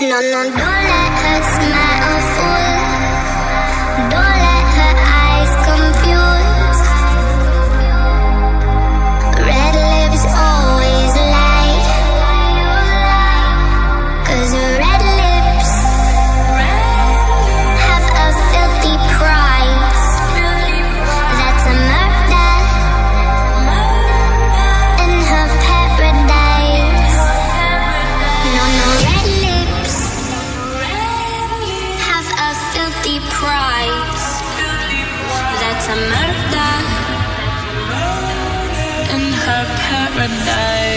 no, no, don't let her smile. a murder in her paradise.